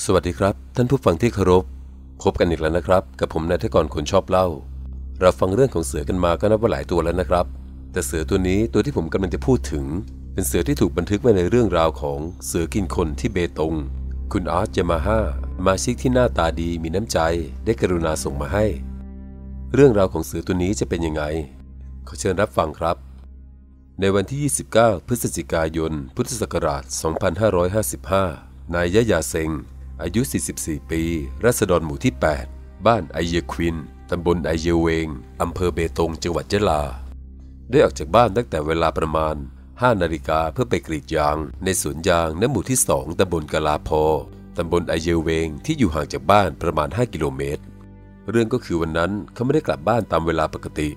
สวัสดีครับ ท่านผู้ฟังที่เคารพพบกันอีกแล้วนะครับ กับผมนายทกรคนชอบเล่า เราฟังเรื่องของเสือกันมาก็นับว่าหลายตัวแล้วนะครับ แต่เสือตัวนี้ตัวที่ผมกำลังจะพูดถึง เป็นเสือที่ถูกบันทึกไว้ในเรื่องราวของเสือกินคนที่เบตง คุณอาร์ตยามาฮ่ามาชิกที่หน้าตาดีมีน้ำใจ ได้กรุณาส่งมาให้ เรื่องราวของเสือตัวนี้จะเป็นยังไงขอเชิญรับฟังครับ ในวันที่ 29 พฤศจิกายน พุทธศักราช 2555 นายยะยาเซง อายุ 44 ปี รัษฎรหมู่ที่ 8 บ้านไอเยควิน ตำบลไอเยเวง อำเภอเบตง จังหวัดยะลา ได้ออกจากบ้านตั้งแต่เวลาประมาณ 5 นาฬิกาเพื่อไปกรีดยาง ในสวนยางณหมู่ที่ 2 ตำบลกะลาพอ ตำบลไอเยเวง ที่อยู่ห่างจากบ้านประมาณ 5 กิโลเมตร เรื่องก็คือวันนั้นเขาไม่ได้กลับบ้านตามเวลาปกติ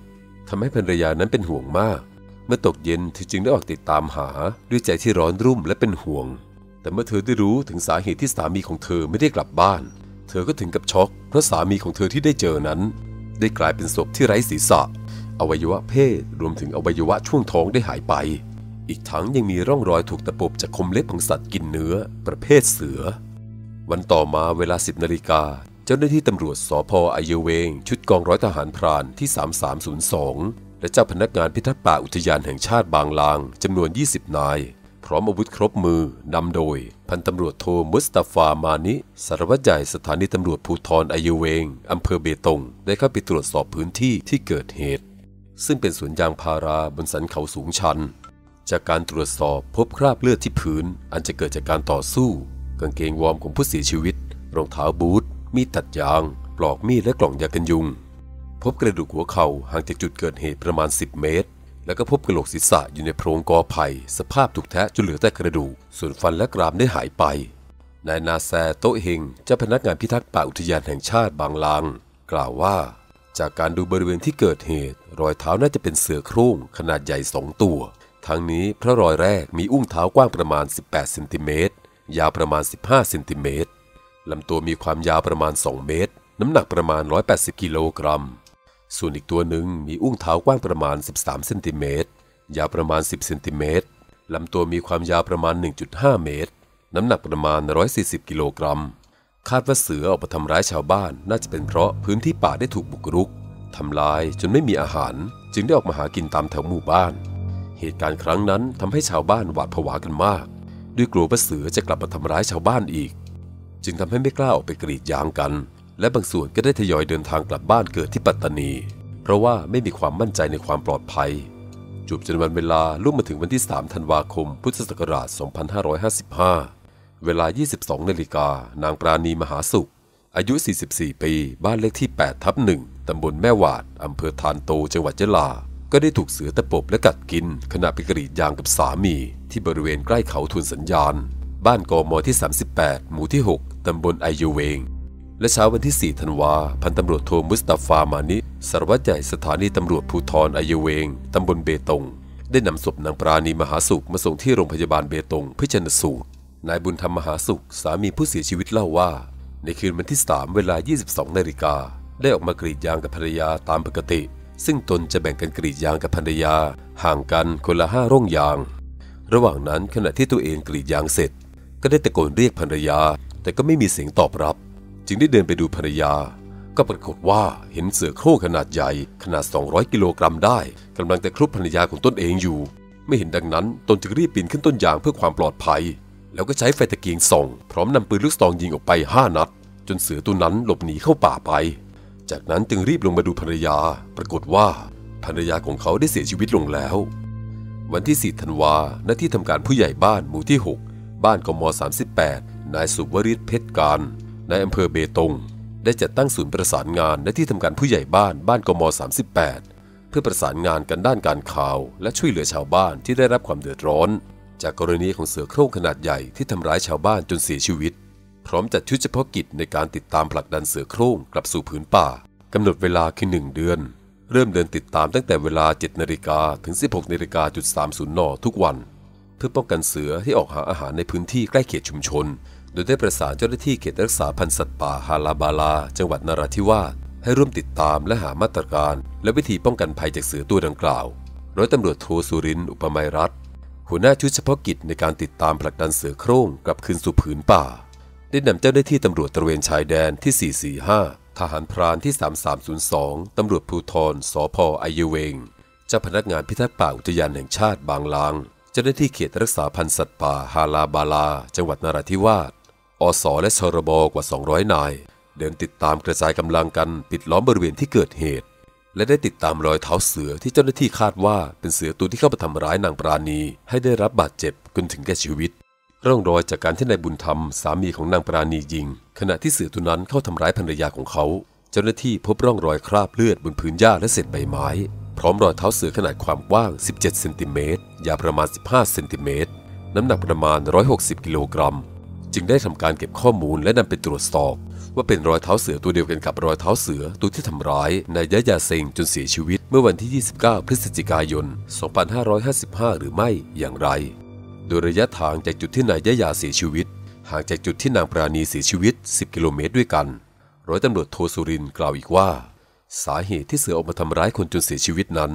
ทำให้ภรรยานั้นเป็นห่วงมาก เมื่อตกเย็นเธอจึงได้ออกติดตามหาด้วยใจที่ร้อนรุ่มและเป็นห่วง แต่เมื่อเธอได้รู้ถึงสาเหตุที่สามีของเธอไม่ได้กลับบ้าน เธอก็ถึงกับช็อก เพราะสามีของเธอที่ได้เจอนั้น ได้กลายเป็นศพที่ไร้ศีรษะ อวัยวะเพศรวมถึงอวัยวะช่วงท้องได้หายไป อีกทั้งยังมีร่องรอยถูกตะปบจากคมเล็บของสัตว์กินเนื้อ ประเภทเสือ วันต่อมาเวลา 10นาฬิกาเจ้าหน้าที่ตำรวจสพอเยเวง ชุดกองร้อยทหารพรานที่ 3302 และเจ้าพนักงานพิทักษ์ป่าอุทยานแห่งชาติบางลางจำนวน 20 นาย พร้อมอาวุธครบมือนำโดย พันตำรวจโทมุสตาฟามานิ สารวัตรใหญ่สถานีตำรวจภูธรอเยเวงอำเภอเบตง ได้เข้าไปตรวจสอบพื้นที่ที่เกิดเหตุ ซึ่งเป็นสวนยางพาราบนสันเขาสูงชัน จากการตรวจสอบพบคราบเลือดที่พื้น อันจะเกิดจากการต่อสู้ กางเกงวอร์มของผู้เสียชีวิต รองเท้าบูท มีดตัดยาง ปลอกมีดและกล่องยากันยุง พบกระดูกหัวเข่าห่างจากจุดเกิดเหตุประมาณ 10 เมตร แล้วก็พบกระโหลกศีรษะอยู่ในโพรงกอไผ่สภาพถูกแทะจนเหลือแต่กระดูก ส่วนฟันและกรามได้หายไป นายนาแซโตเฮงเจ้าพนักงานพิทักษ์ป่าอุทยานแห่งชาติบางลาง กล่าวว่า จากการดูบริเวณที่เกิดเหตุ รอยเท้าน่าจะเป็นเสือโคร่งขนาดใหญ่สองตัว ทั้งนี้เพราะรอยแรกมีอุ้งเท้ากว้างประมาณ 18เซนติเมตรยาวประมาณ 15เซนติเมตรลำตัวมีความยาวประมาณ 2 เมตร น้ำหนักประมาณ 180 กิโลกรัม ส่วนอีกตัวหนึ่งมีอุ้งเท้ากว้างประมาณ 13 เซนติเมตร ยาวประมาณ 10 เซนติเมตร ลำตัวมีความยาวประมาณ 1.5 เมตร น้ำหนักประมาณ 140 กิโลกรัม คาดว่าเสือออกมาทำร้ายชาวบ้านน่าจะเป็นเพราะพื้นที่ป่าได้ถูกบุกรุก ทำลายจนไม่มีอาหาร จึงได้ออกมาหากินตามแถวหมู่บ้าน เหตุการณ์ครั้งนั้นทำให้ชาวบ้านหวาดผวากันมาก ด้วยกลัวว่าเสือจะกลับมาทำร้ายชาวบ้านอีก จึงทำให้ไม่กล้าออกไปกรีดยางกัน และบางส่วนก็ได้ทยอยเดินทางกลับบ้านเกิดที่ปัตตานี เพราะว่าไม่มีความมั่นใจในความปลอดภัยจูบจนวันเวลาล่วงมาถึงวันที่ 3 ธันวาคม พุทธศักราช 2555 เวลา 22 นาฬิกา นางปราณีมหาสุข อายุ 44 ปี บ้านเลขที่ 8 ทับ1ตำบลแม่หวาด อำเภอทานโต จังหวัดยะลา ก็ได้ถูกเสือตะปบและกัดกิน ขณะไปกรีดยางกับสามี ที่บริเวณใกล้เขาทุนสัญญาณ บ้านกมที่ 38 หมู่ที่ 6 ตำบลไอยูเวง และเช้าวันที่ 4 ธันวา พันตำรวจโทมุสตาฟามานิ สารวัตรใหญ่สถานีตำรวจภูธรไอยูเวง ตำบลเบตง ได้นำศพนางปราณีมหาสุขมาส่งที่โรงพยาบาลเบตงเพื่อชนสูตร นายบุญธรรมมหาสุข สามีผู้เสียชีวิตเล่าว่า ในคืนวันที่ 3 เวลา 22 นาฬิกา ได้ออกมากรีดยางกับภรรยาตามปกติ ซึ่งตนจะแบ่งกันกรีดยางกับภรรยา ห่างกันคนละห้าร่องยาง ระหว่างนั้นขณะที่ตัวเองกรีดยางเสร็จ ก็ได้ตะโกนเรียกภรรยา แต่ก็ไม่มีเสียงตอบรับ จึงได้เดินไปดูภรรยา ก็ปรากฏว่าเห็นเสือโคร่งขนาดใหญ่ขนาด 200 กิโลกรัมได้กำลังจะครุบภรรยาของตนเองอยู่ ไม่เห็นดังนั้นตนจึงรีบปีนขึ้นต้นยางเพื่อความปลอดภัย แล้วก็ใช้ไฟตะเกียงส่อง พร้อมนำปืนลูกซองยิงออกไป 5 นัด จนเสือตัวนั้นหลบหนีเข้าป่าไป จากนั้นจึงรีบลงมาดูภรรยา ปรากฏว่าภรรยาของเขาได้เสียชีวิตลงแล้ว วันที่ 4 ธันวาณที่ทำการผู้ใหญ่บ้านหมู่ที่ 6 บ้านกม 38 นายสุวริศเพชรการ ในอำเภอเบตง ได้จัดตั้งศูนย์ประสานงานณที่ทำการผู้ใหญ่บ้านบ้านกม 38 เพื่อประสานงานกันด้านการข่าว และช่วยเหลือชาวบ้านที่ได้รับความเดือดร้อน จากกรณีของเสือโคร่งขนาดใหญ่ที่ทำร้ายชาวบ้านจนเสียชีวิต พร้อมจัดชุดเฉพาะกิจในการติดตามผลักดันเสือโคร่งกลับสู่ผืนป่ากำหนดเวลาคือ1เดือน เริ่มเดินติดตามตั้งแต่เวลา 7นาฬิกาถึง 16นาฬิกาจุด30นทุกวัน เพื่อป้องกันเสือที่ออกหาอาหารในพื้นที่ใกล้เขตชุมชน ดยได้ประสานเจ้าหน้าที่เขตรักษาพันธุ์สัตว์ป่าฮาลาบาลา จังหวัดนราธิวาสให้ร่วมติดตามและหามาตรการ และวิธีป้องกันภัยจากเสือตัวดังกล่าว ร้อยตำรวจโทสุรินอุปไมยรัตน์หัวหน้าชุดเฉพาะกิจในการติดตามผลักดันเสือโคร่งกลับคืนสู่ผืนป่า ได้นำเจ้าหน้าที่ตำรวจตระเวนชายแดนที่ 445 ทหารพรานที่ 3302 ตำรวจภูธรสพไอเยเวง เจ้าพนักงานพิทักษ์ป่าอุทยานแห่งชาติบางลาง เจ้าหน้าที่เขตรักษาพันธุ์สัตว์ป่าฮาลาบาลา จังหวัดนราธิวาส อสและชรบกว่า 200 นาย เดินติดตามกระจายกำลังกันปิดล้อมบริเวณที่เกิดเหตุ และได้ติดตามรอยเท้าเสือที่เจ้าหน้าที่คาดว่าเป็นเสือตัวที่เข้ามาทำร้ายนางปราณี ให้ได้รับบาดเจ็บจนถึงแก่ชีวิต ร่องรอยจากการที่นายบุญธรรมสามีของนางปราณียิง ขณะที่เสือตัวนั้นเข้าทำร้ายภรรยาของเขา เจ้าหน้าที่พบร่องรอยคราบเลือดบนพื้นหญ้าและเศษใบไม้ พร้อมรอยเท้าเสือขนาดความกว้าง 17 เซนติเมตร ยาวประมาณ 15 เซนติเมตร น้ำหนักประมาณ 160 กิโลกรัม จึงได้ทำการเก็บข้อมูลและนำไปตรวจสอบ ว่าเป็นรอยเท้าเสือตัวเดียวกันกับรอยเท้าเสือตัวที่ทำร้ายนายยะยาเซงจนเสียชีวิตเมื่อวันที่ 29 พฤศจิกายน 2555 หรือไม่อย่างไร โดยระยะทางจากจุดที่นายยะยาเสียชีวิต ห่างจากจุดที่นางปราณีเสียชีวิต 10 กิโลเมตรด้วยกัน ร้อยตำรวจโทสุรินกล่าวอีกว่า สาเหตุที่เสือออกมาทำร้ายคนจนเสียชีวิตนั้น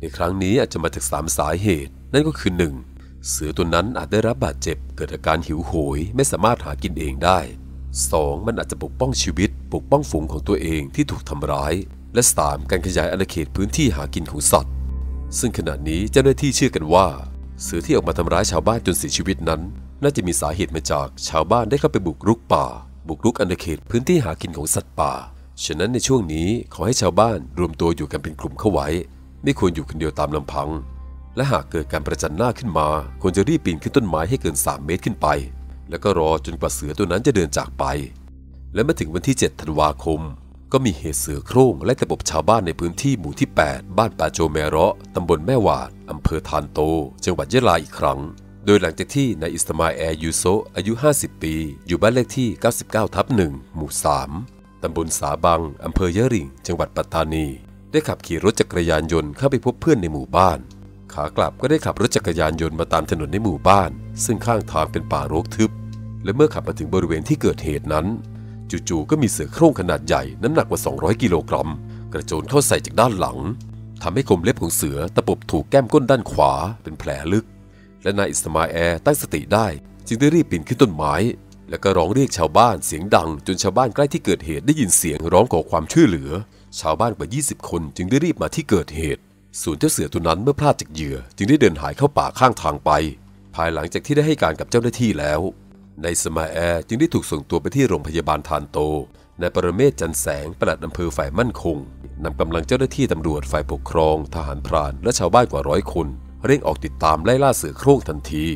ในครั้งนี้อาจจะมาจากสามสาเหตุ นั่นก็คือ 1. เสือตัวนั้นอาจได้รับบาดเจ็บเกิดอาการหิวโหยไม่สามารถหากินเองได้ 2. มันอาจจะปกป้องชีวิต ปกป้องฝูงของตัวเองที่ถูกทำร้าย และ 3. การขยายอาณาเขตพื้นที่หากินของสัตว์ ซึ่งขณะนี้เจ้าหน้าที่เชื่อกันว่า เสือที่ออกมาทำร้ายชาวบ้านจนเสียชีวิตนั้น น่าจะมีสาเหตุมาจากชาวบ้านได้เข้าไปบุกรุกป่า บุกรุกอาณาเขตพื้นที่หากินของสัตว์ป่า ฉะนั้นในช่วงนี้ขอให้ชาวบ้านรวมตัวอยู่กันเป็นกลุ่มเข้าไว้ ไม่ควรอยู่คนเดียวตามลำพัง และหากเกิดการประจันหน้าขึ้นมา ควรจะรีบปีนขึ้นต้นไม้ให้เกิน 3 เมตรขึ้นไป แล้วก็รอจนกว่าเสือตัวนั้นจะเดินจากไป และเมื่อถึงวันที่ 7 ธันวาคม ก็มีเหตุเสือโคร่งและตะปบชาวบ้านในพื้นที่หมู่ที่ 8 บ้านป่าโจแมเราะตำบลแม่หวาดอำเภอธารโต จังหวัดยะลาอีกครั้ง โดยหลังจากที่นายอิสมาแอร์ยูโซอายุ 50 ปี อยู่บ้านเลขที่ 99 ทับ1หมู่ 3 ตำบลสาบันอำเภอยะหริ่ง จังหวัดปัตตานี ได้ขับขี่รถจักรยานยนต์เข้าไปพบเพื่อนในหมู่บ้าน ขากลับก็ได้ขับรถจักรยานยนต์มาตามถนนในหมู่บ้าน ซึ่งข้างทางเป็นป่ารกทึบ และเมื่อขับมาถึงบริเวณที่เกิดเหตุนั้น จู่ๆก็มีเสือโคร่งขนาดใหญ่น้ำหนักกว่า 200 กิโลกรัม กระโจนเข้าใส่จากด้านหลังทำให้คมเล็บของเสือตะปบถูกแก้มก้นด้านขวาเป็นแผลลึก และนายอิสมาแอร์ตั้งสติได้ จึงได้รีบปีนขึ้นต้นไม้ แล้วก็ร้องเรียกชาวบ้านเสียงดัง จนชาวบ้านใกล้ที่เกิดเหตุได้ยินเสียงร้องขอความช่วยเหลือ ชาวบ้านกว่า 20 คนจึงได้รีบมาที่เกิดเหตุ ส่วนเจ้าเสือตัวนั้นเมื่อพลาดจากเหยื่อจึงได้เดินหายเข้าป่าข้างทางไป ภายหลังจากที่ได้ให้การกับเจ้าหน้าที่แล้วนายสมาแอร์จึงได้ถูกส่งตัวไปที่โรงพยาบาลทานโตนายปรเมศจันแสงปลัดอำเภอฝ่ายมั่นคงนำกำลังเจ้าหน้าที่ตำรวจฝ่ายปกครอง ทหารพรานและชาวบ้านกว่าร้อยคน เร่งออกติดตามไล่ล่าเสือโคร่งทันที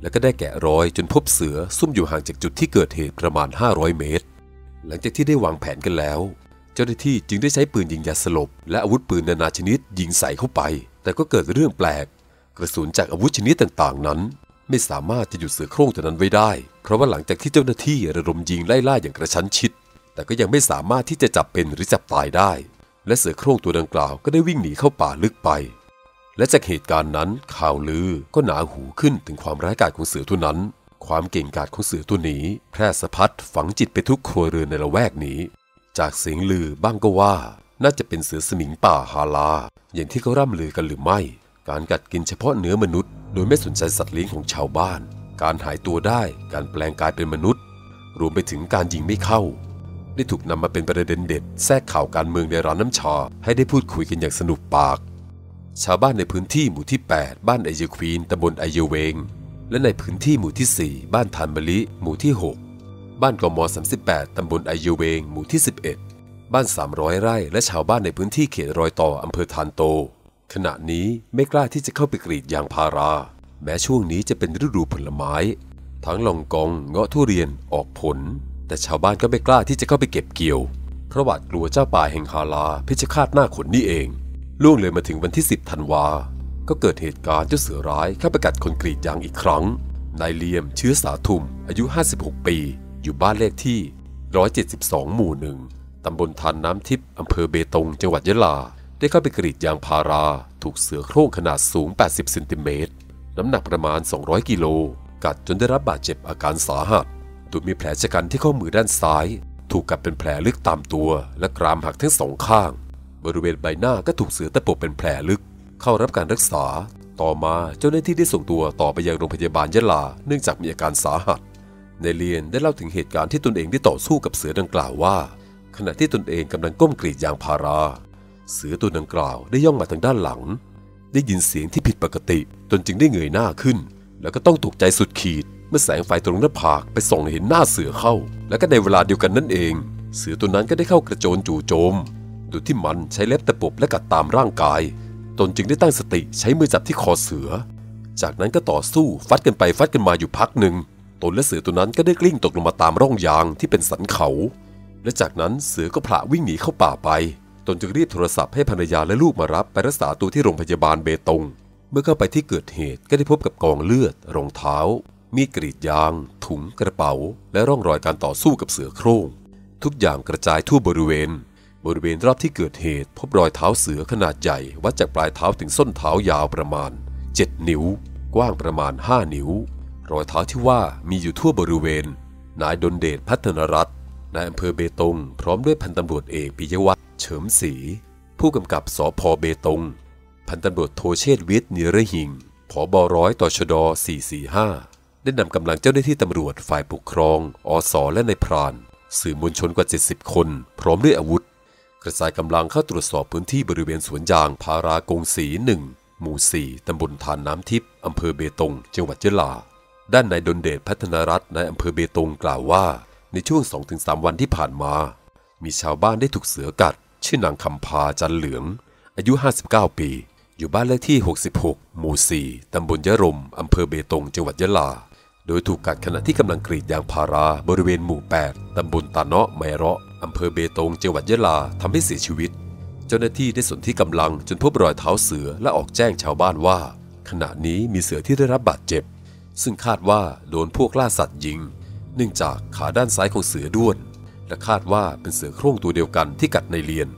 และก็ได้แกะรอยจนพบเสือซุ่มอยู่ห่างจากจุดที่เกิดเหตุประมาณ 500 เมตร หลังจากที่ได้วางแผนกันแล้ว เจ้าหน้าที่จึงได้ใช้ปืนยิงยาสลบ และอาวุธปืนนานาชนิดยิงใส่เข้าไป แต่ก็เกิดเรื่องแปลก กระสุนจากอาวุธชนิดต่างๆ นั้น ไม่สามารถจะหยุดเสือโคร่งตัวนั้นไว้ได้ เพราะว่าหลังจากที่เจ้าหน้าที่ระดมยิงไล่ล่าอย่างกระชั้นชิด แต่ก็ยังไม่สามารถที่จะจับเป็นหรือจับตายได้ และเสือโคร่งตัวดังกล่าวก็ได้วิ่งหนีเข้าป่าลึกไป และจากเหตุการณ์นั้นข่าวลือก็หนาหูขึ้นถึงความร้ายกาจของเสือตัวนั้นความเก่งกาจของเสือตัวนี้ แพร่สะพัดฝังจิตไปทุกครัวเรือนในละแวกนี้ จากเสียงลือบ้างก็ว่า น่าจะเป็นเสือสมิงป่าฮาลา อย่างที่เขาร่ำลือกันหรือไม่ การกัดกินเฉพาะเนื้อมนุษย์ โดยไม่สนใจสัตว์เลี้ยงของชาวบ้าน การหายตัวได้ การแปลงกายเป็นมนุษย์ รวมไปถึงการยิงไม่เข้า ได้ถูกนำมาเป็นประเด็นเด็ด แทรกข่าวการเมืองในร้านน้ำชา ให้ได้พูดคุยกันอย่างสนุกปาก ชาวบ้านในพื้นที่หมู่ที่ 8 บ้านไอเยควีนตำบลไอเยเวง และในพื้นที่หมู่ที่ 4 บ้านทานมะลิ หมู่ที่ 6 บ้านกม 38 ตำบลไอเยเวง หมู่ที่ 11 บ้าน 300 ไร่ และชาวบ้านในพื้นที่เขตรอยต่ออำเภอทานโต ขณะนี้ไม่กล้าที่จะเข้าไปกรีดยางพารา แม้ช่วงนี้จะเป็นฤดูผลไม้ ทั้งลองกอง เงาะทุเรียน ออกผล แต่ชาวบ้านก็ไม่กล้าที่จะเข้าไปเก็บเกี่ยว เพราะหวาดกลัวเจ้าป่าแห่งฮาลาเพชฌฆาตหน้าขนนี่เอง ล่วงเลยมาถึงวันที่ 10 ธันวา ก็เกิดเหตุการณ์เจ้าเสือร้ายเข้าไปกัดคนกรีดยางอีกครั้ง นายเลียมเชื้อสาทุม อายุ 56 ปี อยู่บ้านเลขที่ 172 หมู่หนึ่งตำบลทานน้ำทิพย์อำเภอเบตง จังหวัดยะลา ได้เข้าไปกรีดยางพารา ถูกเสือโคร่งขนาดสูง 80 เซนติเมตร น้ำหนักประมาณ 200 กิโล กัดจนได้รับบาดเจ็บอาการสาหัส โดยมีแผลชะกันที่ข้อมือด้านซ้าย ถูกกัดเป็นแผลลึกตามตัว และกรามหักทั้งสองข้าง บริเวณใบหน้าก็ถูกเสือตะปบเป็นแผลลึก เข้ารับการรักษา ต่อมาเจ้าหน้าที่ได้ส่งตัวต่อไปยังโรงพยาบาลยะลา เนื่องจากมีอาการสาหัส ในเลียนได้เล่าถึงเหตุการณ์ที่ตนเองได้ต่อสู้กับเสือดังกล่าวว่า ขณะที่ตนเองกำลังก้มกรีดยางพารา เสือตัวดังกล่าวได้ย่องมาทางด้านหลัง ได้ยินเสียงที่ผิดปกติ ตนจึงได้เงยหน้าขึ้น แล้วก็ต้องตกใจสุดขีด เมื่อแสงไฟตรงหน้าผากไปส่องเห็นหน้าเสือเข้า และก็ในเวลาเดียวกันนั่นเอง เสือตัวนั้นก็ได้เข้ากระโจนจู่โจมโดยที่มันใช้เล็บตะปบและกัดตามร่างกาย ตนจึงได้ตั้งสติใช้มือจับที่คอเสือ จากนั้นก็ต่อสู้ฟัดกันไปฟัดกันมาอยู่พักหนึ่ง ตนและเสือตัวนั้นก็ได้กลิ้งตกลงมาตามร่องยางที่เป็นสันเขา และจากนั้นเสือก็ผละวิ่งหนีเข้าป่าไป ตนจึงรีบโทรศัพท์ให้ภรรยาและลูกมารับไปรักษาตัวที่โรงพยาบาลเบตง เมื่อเข้าไปที่เกิดเหตุก็ได้พบกับกองเลือด รองเท้า มีดกรีดยาง ถุงกระเป๋า และร่องรอยการต่อสู้กับเสือโคร่ง ทุกอย่างกระจายทั่วบริเวณ บริเวณรอบที่เกิดเหตุ พบรอยเท้าเสือขนาดใหญ่วัดจากปลายเท้าถึงส้นเท้ายาวประมาณ 7 นิ้ว กว้างประมาณ 5 นิ้ว รอยเท้าที่ว่ามีอยู่ทั่วบริเวณ นายดนเดชพัฒนรัตน์นายอำเภอเบตง พร้อมด้วยพันตำรวจเอกปิยวัฒน์เฉิมศรีผู้กำกับสพเบตง พันตำรวจโทเชษวิทย์นิรหิงผอบร้อยต่อชด 445 ได้นำกำลังเจ้าหน้าที่ตำรวจฝ่ายปกครอง อสและในายพราน สื่อมวลชนกว่า 70 คน พร้อมด้วยอาวุธ กระจายกำลังเข้าตรวจสอบพื้นที่บริเวณสวนยางพารากงสีหนึ่งหมู่ 4 ตำบลทานน้ำทิพย์อำเภอเบตง จังหวัดยะลา ด้านนายดนเดชพัฒนรัตน์นายอำเภอเบตงกล่าวว่า ในช่วง 2-3 วันที่ผ่านมา มีชาวบ้านได้ถูกเสือกัด ชื่อนางคำพาจันเหลือง อายุ 59 ปี อยู่บ้านเลขที่ 66 หมู่ 4 ตำบลยะรม อำเภอเบตง จังหวัดยะลา โดยถูกกัดขณะที่กำลังกรีดยางพาราบริเวณหมู่ 8 ตำบลตาเนาะไมเราะอำเภอเบตง จังหวัดยะลาทำให้เสียชีวิต เจ้าหน้าที่ได้สนที่กำลังจนพบรอยเท้าเสือและออกแจ้งชาวบ้านว่า ขณะนี้มีเสือที่ได้รับบาดเจ็บ ซึ่งคาดว่าโดนพวกล่าสัตว์ยิง เนื่องจากขาด้านซ้ายของเสือด้วน และคาดว่าเป็นเสือโคร่งตัวเดียวกันที่กัดในเลียน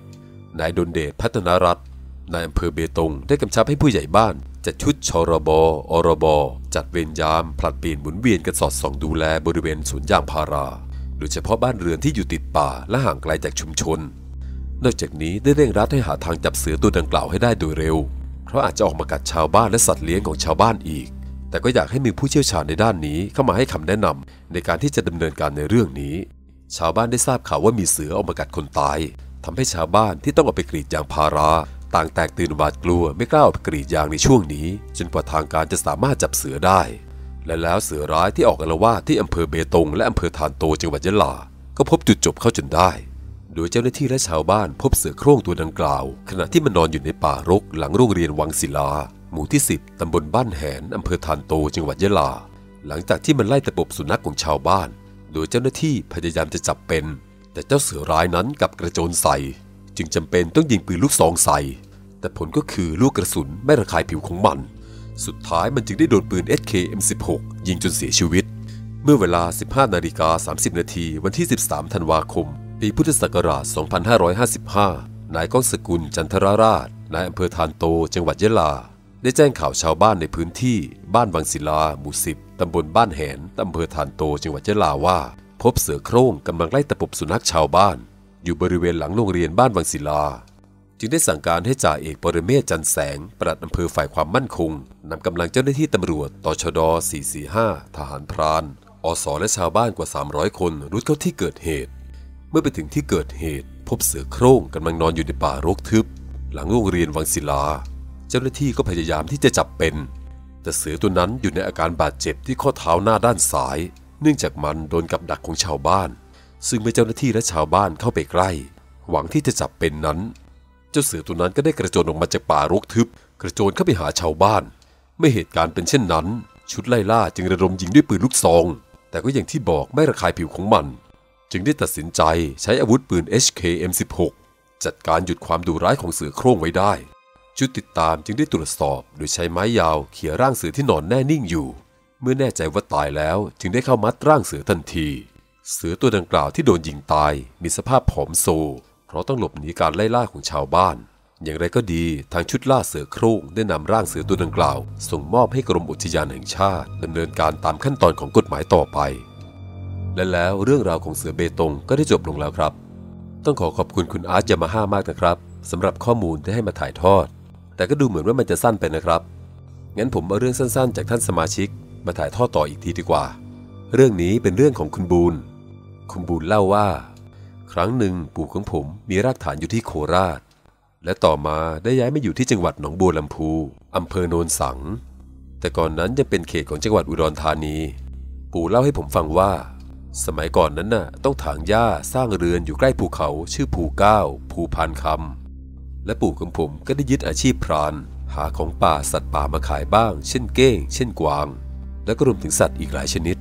นายดนเดชพัฒนารัตน์นายอำเภอเบตงได้กำชับให้ผู้ใหญ่บ้าน จัดชุดชรบอรบ จัดเวรยาม ผลัดเปลี่ยนหมุนเวียนกันสอดส่องดูแลบริเวณสวนยางพารา โดยเฉพาะบ้านเรือนที่อยู่ติดป่าและห่างไกลจากชุมชน นอกจากนี้ได้เร่งรัดให้หาทางจับเสือตัวดังกล่าวให้ได้โดยเร็ว เพราะอาจจะออกมากัดชาวบ้านและสัตว์เลี้ยงของชาวบ้านอีก แต่ก็อยากให้มีผู้เชี่ยวชาญในด้านนี้เข้ามาให้คำแนะนำในการที่จะดำเนินการในเรื่องนี้ ชาวบ้านได้ทราบข่าวว่ามีเสือออกมากัดคนตายทำให้ชาวบ้านที่ต้องออกไปกรีดยางพารา ต่างแตกตื่นหวาดกลัวไม่กล้าออกไปกรีดยางในช่วงนี้ จนกว่าทางการจะสามารถจับเสือได้ และแล้วเสือร้ายที่ออกอาละวาดที่อำเภอเบตงและอำเภอทานโตจังหวัดยะลา ก็พบจุดจบเข้าจนได้ โดยเจ้าหน้าที่และชาวบ้านพบเสือโคร่งตัวดังกล่าว ขณะที่มันนอนอยู่ในป่ารกหลังโรงเรียนวังศิลา หมู่ที่ 10 ตำบลบ้านแหน อำเภอทานโต จังหวัดยะลา หลังจากที่มันไล่ตะปบสุนัขของชาวบ้าน โดยเจ้าหน้าที่พยายามจะจับเป็น แต่เจ้าเสือร้ายนั้นกลับกระโจนใส่ จึงจำเป็นต้องยิงปืนลูกซองใส่ แต่ผลก็คือลูกกระสุนไม่ระคายผิวของมัน สุดท้ายมันจึงได้โดนปืน SK M16 ยิงจนเสียชีวิต เมื่อเวลา 15นาฬิกา30นาทีวันที่ 13 ธันวาคม ปีพุทธศักราช 2555 นายก้องสกุลจันทรราช นายอำเภอทานโต จังหวัดยะลา ได้แจ้งข่าวชาวบ้านในพื้นที่บ้านวังศิลา หมู่10ตำบลบ้านแหนอำเภอทานโตจังหวัดยะลาว่า พบเสือโคร่งกำลังไล่ตะปบสุนัขชาวบ้าน อยู่บริเวณหลังโรงเรียนบ้านวังศิลา จึงได้สั่งการให้จ่าเอกปรเมศจันแสง ปลัดอำเภอฝ่ายความมั่นคงนำกำลังเจ้าหน้าที่ตำรวจตชด 445 ทหารพรานอสและชาวบ้านกว่า 300 คนรุดเข้าที่เกิดเหตุ เมื่อไปถึงที่เกิดเหตุ พบเสือโคร่งกำลังนอนอยู่ในป่ารกทึบ หลังโรงเรียนวังศิลา เจ้าหน้าที่ก็พยายามที่จะจับเป็น แต่เสือตัวนั้นอยู่ในอาการบาดเจ็บที่ข้อเท้าหน้าด้านซ้าย เนื่องจากมันโดนกับดักของชาวบ้าน ซึ่งเมื่อเจ้าหน้าที่และชาวบ้านเข้าไปใกล้ หวังที่จะจับเป็นนั้น เจ้าเสือตัวนั้นก็ได้กระโจนออกมาจากป่ารกทึบ กระโจนเข้าไปหาชาวบ้านเมื่อเหตุการณ์เป็นเช่นนั้น ชุดไล่ล่าจึงระดมยิงด้วยปืนลูกซอง แต่ก็อย่างที่บอกไม่ระคายผิวของมัน จึงได้ตัดสินใจใช้อาวุธปืน HK M16 จัดการหยุดความดุร้ายของเสือโคร่งไว้ได้ ชุดติดตามจึงได้ตรวจสอบ โดยใช้ไม้ยาวเขี่ยร่างเสือที่นอนแน่นิ่งอยู่ เมื่อแน่ใจว่าตายแล้วจึงได้เข้ามัดร่างเสือทันที เสือตัวดังกล่าวที่โดนยิงตาย มีสภาพผอมโซ เพราะต้องหลบหนีการไล่ล่าของชาวบ้าน อย่างไรก็ดีทางชุดล่าเสือโคร่งได้นำร่างเสือตัวดังกล่าว ส่งมอบให้กรมอุทยานแห่งชาติดำเนินการตามขั้นตอนของกฎหมายต่อไป และแล้วเรื่องราวของเสือเบตงก็ได้จบลงแล้วครับ ต้องขอขอบคุณคุณอาร์ตยามาฮ่ามากนะครับสำหรับข้อมูลที่ให้มาถ่ายทอด แต่ก็ดูเหมือนว่ามันจะสั้นไปนะครับ งั้นผมเอาเรื่องสั้นๆ จากท่านสมาชิก มาถ่ายทอดต่ออีกทีดีกว่า เรื่องนี้เป็นเรื่องของคุณบูนคุณบูนเล่าว่า ครั้งหนึ่งปู่ของผมมีรากฐานอยู่ที่โคราช และต่อมาได้ย้ายมาอยู่ที่จังหวัดหนองบัวลำพูอำเภอโนนสัง แต่ก่อนนั้นยังเป็นเขตของจังหวัดอุดรธานี ปู่เล่าให้ผมฟังว่า สมัยก่อนนั้นน่ะต้องถางหญ้าสร้างเรือนอยู่ใกล้ภูเขา ชื่อภูเก้าภูพานคำ และปู่ของผมก็ได้ยึดอาชีพพราน หาของป่าสัตว์ป่ามาขายบ้าง เช่นเก้ง เช่นกวาง และก็รวมถึงสัตว์อีกหลายชนิด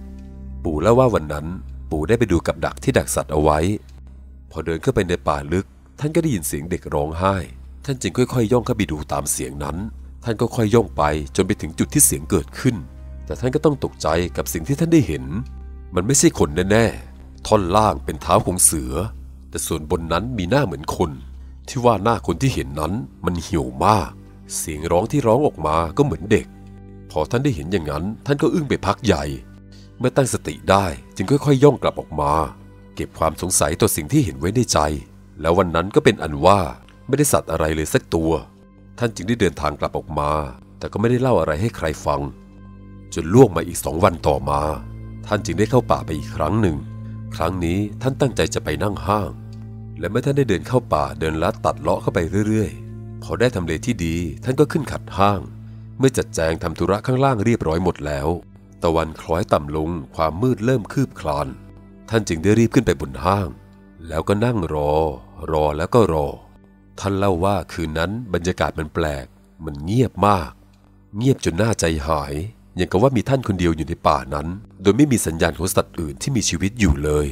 ปู่เล่าว่าวันนั้น ปู่ได้ไปดูกับดักที่ดักสัตว์เอาไว้ พอเดินเข้าไปในป่าลึก ท่านก็ได้ยินเสียงเด็กร้องไห้ ท่านจึงค่อยๆย่องเข้าไปดูตามเสียงนั้น ท่านก็ค่อยย่องไปจนไปถึงจุดที่เสียงเกิดขึ้น แต่ท่านก็ต้องตกใจกับสิ่งที่ท่านได้เห็น มันไม่ใช่คนแน่ๆท่อนล่างเป็นเท้าของเสือ แต่ส่วนบนนั้นมีหน้าเหมือนคน ที่ว่าหน้าคนที่เห็นนั้นมันเหี่ยวมาก เสียงร้องที่ร้องออกมาก็เหมือนเด็ก พอท่านได้เห็นอย่างนั้น ท่านก็อึ้งไปพักใหญ่ เมื่อตั้งสติได้จึงค่อยๆย่องกลับออกมา เก็บความสงสัยต่อสิ่งที่เห็นไว้ในใจ แล้ววันนั้นก็เป็นอันว่าไม่ได้สัตว์อะไรเลยสักตัว ท่านจึงได้เดินทางกลับออกมา แต่ก็ไม่ได้เล่าอะไรให้ใครฟัง จนล่วงมาอีกสองวันต่อมา ท่านจึงได้เข้าป่าไปอีกครั้งหนึ่ง ครั้งนี้ท่านตั้งใจจะไปนั่งห้าง และเมื่อท่านได้เดินเข้าป่าเดินลัดตัดเลาะเข้าไปเรื่อยๆ พอได้ทำเลที่ดีท่านก็ขึ้นขัดห้าง เมื่อจัดแจงทำธุระข้างล่างเรียบร้อยหมดแล้ว ตะวันคล้อยต่ำลงความมืดเริ่มคืบคลาน ท่านจึงได้รีบขึ้นไปบนห้าง แล้วก็นั่งรอ รอแล้วก็รอ ท่านเล่าว่าคืนนั้นบรรยากาศมันแปลก มันเงียบมาก เงียบจนน่าใจหายอย่างกับว่ามีท่านคนเดียวอยู่ในป่านั้น โดยไม่มีสัญญาณของสัตว์อื่นที่มีชีวิตอยู่เลย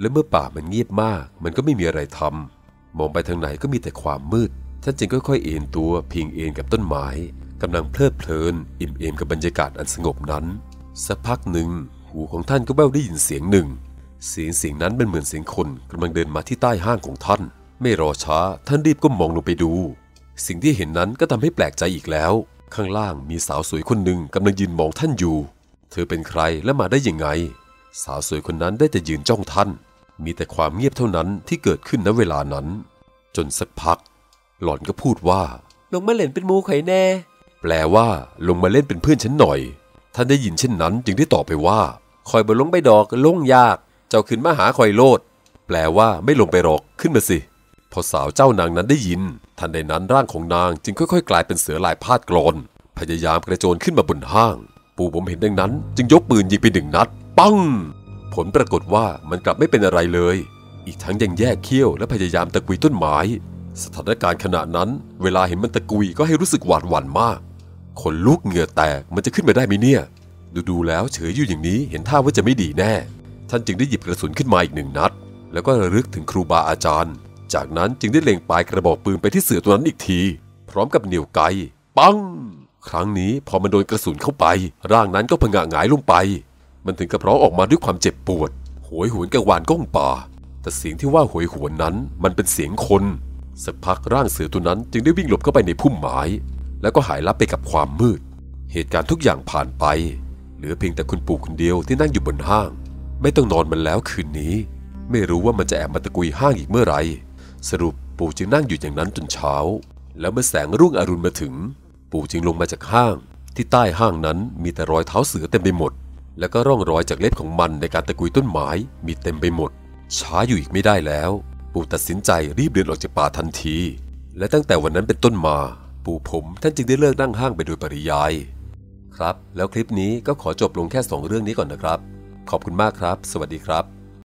และเมื่อป่ามันเงียบมาก มันก็ไม่มีอะไรทำมองไปทางไหนก็มีแต่ความมืดท่านจึงค่อยๆเอนตัวพิงเอนกับต้นไม้กำลังเพลิดเพลิน อิ่มเอมกับบรรยากาศอันสงบนั้น สักพักหนึ่ง หูของท่านก็แว่วได้ยินเสียงหนึ่ง เสียงเสียงนั้นเป็นเหมือนเสียงคนกำลังเดินมาที่ใต้ห้างของท่าน ไม่รอช้า ท่านรีบก็มองลงไปดู สิ่งที่เห็นนั้นก็ทำให้แปลกใจอีกแล้ว ข้างล่างมีสาวสวยคนหนึ่งกำลังยืนมองท่านอยู่ เธอเป็นใครและมาได้ยังไง สาวสวยคนนั้นได้แต่ยืนจ้องท่าน มีแต่ความเงียบเท่านั้นที่เกิดขึ้นณเวลานั้น จนสักพัก หล่อนก็พูดว่า ลงมาเล่นเป็นหมูข่อยแน่ แปลว่าลงมาเล่นเป็นเพื่อนฉันหน่อย ท่านได้ยินเช่นนั้นจึงได้ตอบไปว่า คอยบ่ลงไปดอกลงยาก เจ้าขึ้นมาหาคอยโลด แปลว่าไม่ลงไปหรอกขึ้นมาสิ พอสาวเจ้านางนั้นได้ยิน ทันใดนั้นร่างของนางจึงค่อยๆ กลายเป็นเสือลายพาดกรอน พยายามกระโจนขึ้นมาบนห้าง ปู่ผมเห็นดังนั้น จึงยกปืนยิงไปหนึ่งนัด ปัง ผลปรากฏว่ามันกลับไม่เป็นอะไรเลย อีกทั้งยังแยกเขี้ยวและพยายามตะกุยต้นไม้ สถานการณ์ขณะนั้น เวลาเห็นมันตะกุยก็ให้รู้สึกหวาดหวั่นมากคนลุกเหงื่อแตกมันจะขึ้นมาได้ไหมเนี่ย ดูๆแล้วเฉยอยู่อย่างนี้เห็นท่าว่าจะไม่ดีแน่ ท่านจึงได้หยิบกระสุนขึ้นมาอีกหนึ่งนัด แล้วก็ระลึกถึงครูบาอาจารย์ จากนั้นจึงได้เล็งปลายกระบอกปืนไปที่เสือตัวนั้นอีกที พร้อมกับเหนี่ยวไกปัง ครั้งนี้พอมันโดนกระสุนเข้าไป ร่างนั้นก็ผงะหงายลงไป มันถึงกับร้องออกมาด้วยความเจ็บปวดโหยหวนกังวานก้องป่า แต่เสียงที่ว่าโหยหวนนั้นมันเป็นเสียงคน สักพักร่างเสือตัวนั้นจึงได้วิ่งหลบเข้าไปในพุ่มไม้แล้วก็หายลับไปกับความมืด เหตุการณ์ทุกอย่างผ่านไป เหลือเพียงแต่คุณปู่คนเดียวที่นั่งอยู่บนห้าง ไม่ต้องนอนมันแล้วคืนนี้ ไม่รู้ว่ามันจะแอบมาตะกุยห้างอีกเมื่อไหร่สรุปปู่จึงนั่งอยู่อย่างนั้นจนเช้า แล้วเมื่อแสงรุ่งอรุณมาถึง ปู่จึงลงมาจากห้าง ที่ใต้ห้างนั้นมีแต่รอยเท้าเสือเต็มไปหมด แล้วก็ร่องรอยจากเล็บของมันในการตะกุยต้นไม้มีเต็มไปหมด ช้าอยู่อีกไม่ได้แล้ว ปู่ตัดสินใจรีบเดินออกจากป่าทันที และตั้งแต่วันนั้นเป็นต้นมา ปู่ผมท่านจึงได้เลิกนั่งห้างไปโดยปริยาย ครับ แล้วคลิปนี้ก็ขอจบลงแค่ 2 เรื่องนี้ก่อนนะครับ ขอบคุณมากครับ สวัสดีครับ